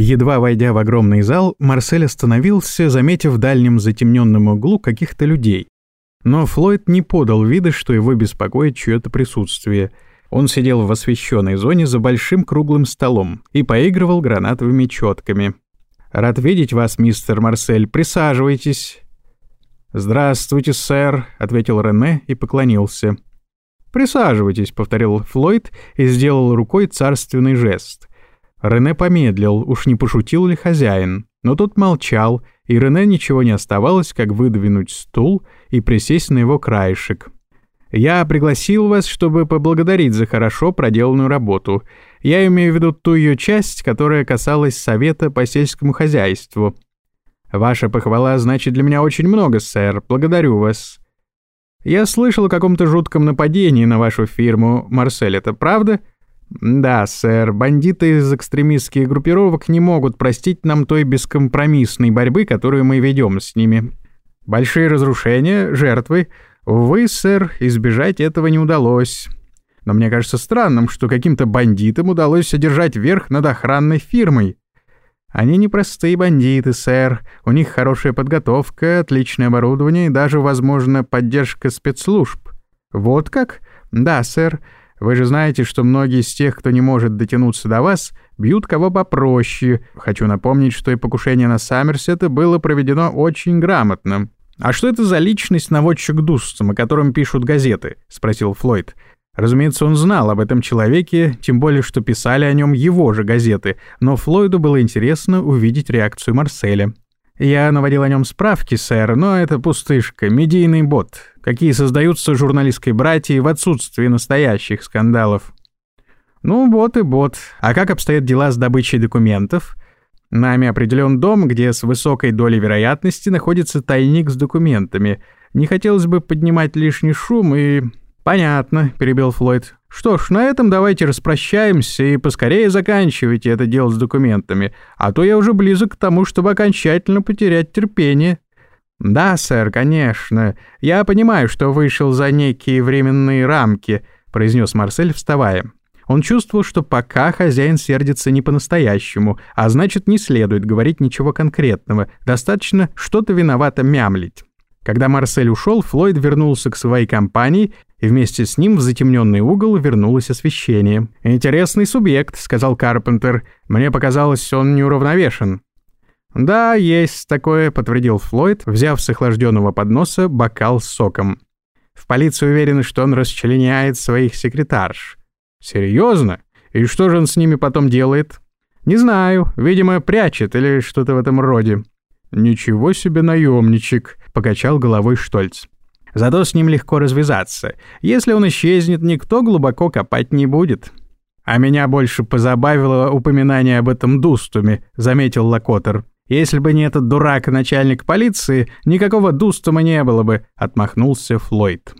Едва войдя в огромный зал, Марсель остановился, заметив в дальнем затемненном углу каких-то людей. Но Флойд не подал вида, что его беспокоит чье-то присутствие. Он сидел в освещенной зоне за большим круглым столом и поигрывал гранатовыми четками. «Рад видеть вас, мистер Марсель. Присаживайтесь». «Здравствуйте, сэр», — ответил Рене и поклонился. «Присаживайтесь», — повторил Флойд и сделал рукой царственный жест. Рене помедлил, уж не пошутил ли хозяин, но тот молчал, и Рене ничего не оставалось, как выдвинуть стул и присесть на его краешек. «Я пригласил вас, чтобы поблагодарить за хорошо проделанную работу. Я имею в виду ту ее часть, которая касалась совета по сельскому хозяйству. Ваша похвала значит для меня очень много, сэр. Благодарю вас. Я слышал о каком-то жутком нападении на вашу фирму, Марсель, это правда?» «Да, сэр, бандиты из экстремистских группировок не могут простить нам той бескомпромиссной борьбы, которую мы ведем с ними. Большие разрушения, жертвы. Увы, сэр, избежать этого не удалось. Но мне кажется странным, что каким-то бандитам удалось одержать верх над охранной фирмой. Они не простые бандиты, сэр. У них хорошая подготовка, отличное оборудование и даже, возможно, поддержка спецслужб. Вот как? Да, сэр». Вы же знаете, что многие из тех, кто не может дотянуться до вас, бьют кого попроще. Хочу напомнить, что и покушение на Саммерсета было проведено очень грамотно. «А что это за личность наводчик Дустом, о котором пишут газеты?» — спросил Флойд. Разумеется, он знал об этом человеке, тем более, что писали о нем его же газеты, но Флойду было интересно увидеть реакцию Марселя. «Я наводил о нем справки, сэр, но это пустышка, медийный бот, какие создаются журналистской братьей в отсутствии настоящих скандалов». «Ну, бот и бот. А как обстоят дела с добычей документов?» «Нами определен дом, где с высокой долей вероятности находится тайник с документами. Не хотелось бы поднимать лишний шум и...» «Понятно», — перебил Флойд. «Что ж, на этом давайте распрощаемся и поскорее заканчивайте это дело с документами, а то я уже близок к тому, чтобы окончательно потерять терпение». «Да, сэр, конечно. Я понимаю, что вышел за некие временные рамки», — произнес Марсель, вставая. Он чувствовал, что пока хозяин сердится не по-настоящему, а значит, не следует говорить ничего конкретного, достаточно что-то виновато мямлить. Когда Марсель ушел, Флойд вернулся к своей компании, и вместе с ним в затемненный угол вернулось освещение. «Интересный субъект», — сказал Карпентер. «Мне показалось, он неуравновешен». «Да, есть такое», — подтвердил Флойд, взяв с охлажденного подноса бокал с соком. В полиции уверены, что он расчленяет своих секретарш. «Серьезно? И что же он с ними потом делает?» «Не знаю. Видимо, прячет или что-то в этом роде». «Ничего себе наемничек», — покачал головой Штольц. «Зато с ним легко развязаться. Если он исчезнет, никто глубоко копать не будет». «А меня больше позабавило упоминание об этом Дустуме», — заметил Лакотер. «Если бы не этот дурак начальник полиции, никакого Дустума не было бы», — отмахнулся Флойд.